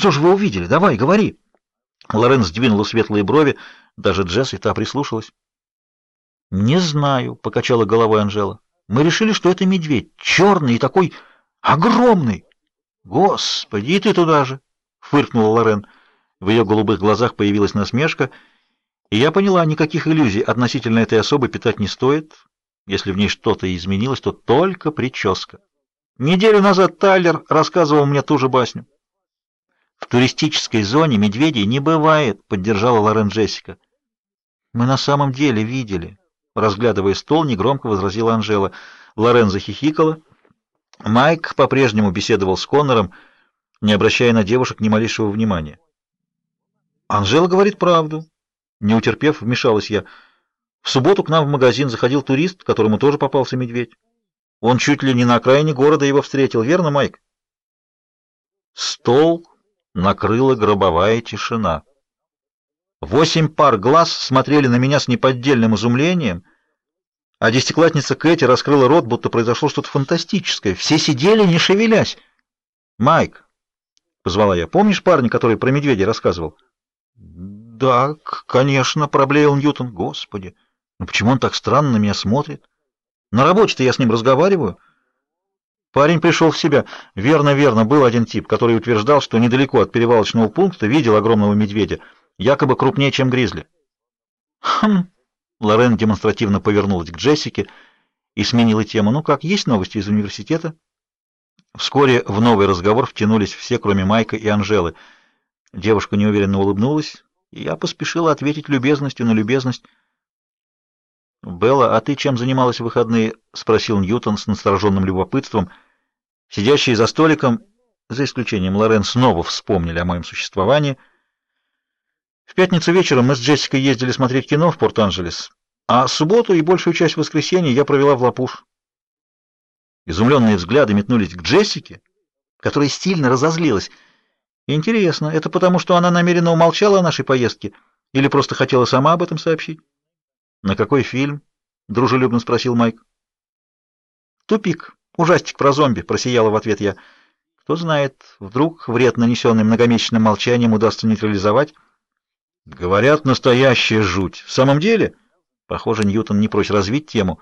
Что же вы увидели? Давай, говори. Лорен сдвинула светлые брови, даже Джесс и та прислушалась. «Не знаю», — покачала головой Анжела. «Мы решили, что это медведь, черный и такой огромный». «Господи, ты туда же!» — фыркнула Лорен. В ее голубых глазах появилась насмешка, и я поняла, никаких иллюзий относительно этой особы питать не стоит. Если в ней что-то изменилось, то только прическа. Неделю назад Тайлер рассказывал мне ту же басню. В туристической зоне медведей не бывает, поддержала Лорен Джессика. Мы на самом деле видели, разглядывая стол, негромко возразила Анжела. Лорен захихикала. Майк по-прежнему беседовал с Коннором, не обращая на девушек ни малейшего внимания. Анжела говорит правду. Не утерпев, вмешалась я. В субботу к нам в магазин заходил турист, которому тоже попался медведь. Он чуть ли не на окраине города его встретил, верно, Майк? Стол накрыла гробовая тишина. Восемь пар глаз смотрели на меня с неподдельным изумлением, а десятиклассница Кэти раскрыла рот, будто произошло что-то фантастическое. Все сидели, не шевелясь. «Майк», — позвала я, — «помнишь парня, который про медведя рассказывал?» «Да, конечно», — проблеял Ньютон. «Господи, ну почему он так странно на меня смотрит? На работе-то я с ним разговариваю». Парень пришел в себя. Верно, верно, был один тип, который утверждал, что недалеко от перевалочного пункта видел огромного медведя, якобы крупнее, чем гризли. Хм. Лорен демонстративно повернулась к Джессике и сменила тему. Ну как, есть новости из университета? Вскоре в новый разговор втянулись все, кроме Майка и Анжелы. Девушка неуверенно улыбнулась, и я поспешила ответить любезностью на любезность. «Белла, а ты чем занималась в выходные?» — спросил Ньютон с настороженным любопытством. Сидящие за столиком, за исключением Лорен, снова вспомнили о моем существовании. В пятницу вечером мы с Джессикой ездили смотреть кино в Порт-Анджелес, а субботу и большую часть воскресенья я провела в Лапуш. Изумленные взгляды метнулись к Джессике, которая стильно разозлилась. Интересно, это потому, что она намеренно умолчала о нашей поездке или просто хотела сама об этом сообщить? «На какой фильм?» — дружелюбно спросил Майк. «Тупик. Ужастик про зомби», — просияла в ответ я. «Кто знает, вдруг вред, нанесенный многомесячным молчанием, удастся нейтрализовать?» «Говорят, настоящая жуть. В самом деле?» Похоже, Ньютон не прочь развить тему.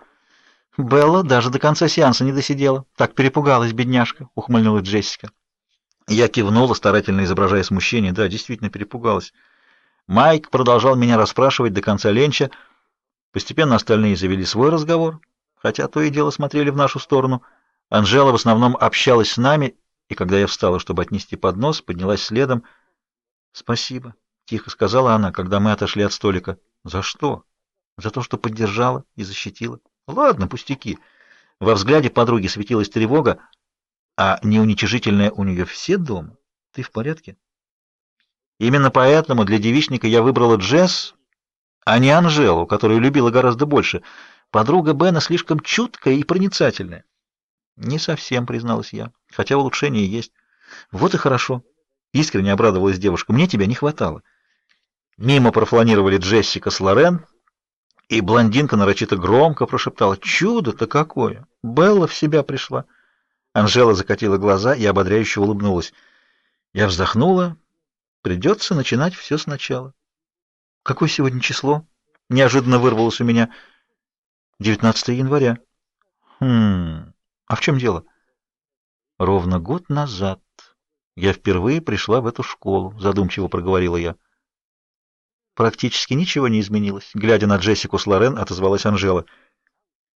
«Белла даже до конца сеанса не досидела. Так перепугалась бедняжка», — ухмыльнулась Джессика. Я кивнула, старательно изображая смущение. Да, действительно перепугалась. Майк продолжал меня расспрашивать до конца ленча, — Постепенно остальные завели свой разговор, хотя то и дело смотрели в нашу сторону. Анжела в основном общалась с нами, и когда я встала, чтобы отнести поднос, поднялась следом. «Спасибо», — тихо сказала она, когда мы отошли от столика. «За что?» «За то, что поддержала и защитила». «Ладно, пустяки». Во взгляде подруги светилась тревога, а неуничижительная у нее все дома. «Ты в порядке?» Именно поэтому для девичника я выбрала Джесс, а не Анжелу, которую любила гораздо больше. Подруга Бена слишком чуткая и проницательная. Не совсем, призналась я, хотя улучшение есть. Вот и хорошо. Искренне обрадовалась девушка. Мне тебя не хватало. Мимо профланировали Джессика с Лорен, и блондинка нарочито громко прошептала: "Чудо-то какое! Белла в себя пришла". Анжела закатила глаза и ободряюще улыбнулась. Я вздохнула. Придется начинать все сначала. Какое сегодня число? Неожиданно вырвалось у меня. 19 января. Хм. А в чем дело? Ровно год назад я впервые пришла в эту школу, задумчиво проговорила я. Практически ничего не изменилось. Глядя на Джессику с Лорен, отозвалась Анжела.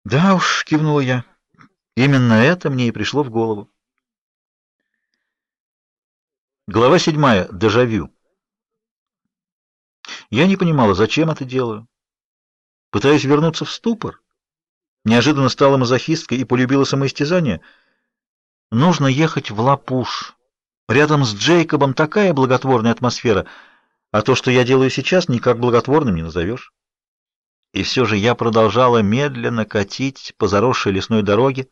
Да уж, кивнула я. Именно это мне и пришло в голову. Глава седьмая. Дежавю. Я не понимала, зачем это делаю. Пытаюсь вернуться в ступор. Неожиданно стала мазохисткой и полюбила самоистязание. Нужно ехать в Лапуш. Рядом с Джейкобом такая благотворная атмосфера, а то, что я делаю сейчас, никак благотворным не назовешь. И все же я продолжала медленно катить по заросшей лесной дороге,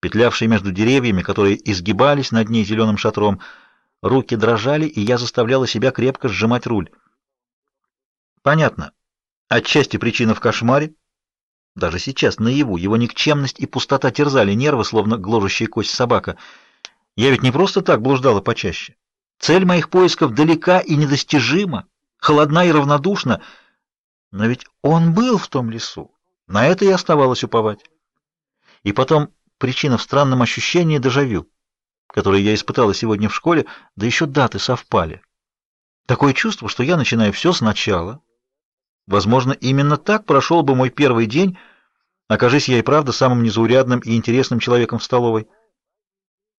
петлявшей между деревьями, которые изгибались над ней зеленым шатром. Руки дрожали, и я заставляла себя крепко сжимать руль. Понятно. Отчасти причина в кошмаре. Даже сейчас, наяву, его никчемность и пустота терзали нервы, словно гложущая кость собака. Я ведь не просто так блуждала почаще. Цель моих поисков далека и недостижима, холодна и равнодушна. Но ведь он был в том лесу. На это и оставалось уповать. И потом причина в странном ощущении дежавю, которое я испытала сегодня в школе, да еще даты совпали. Такое чувство, что я начинаю все сначала. Возможно, именно так прошел бы мой первый день, окажись я и правда самым незаурядным и интересным человеком в столовой.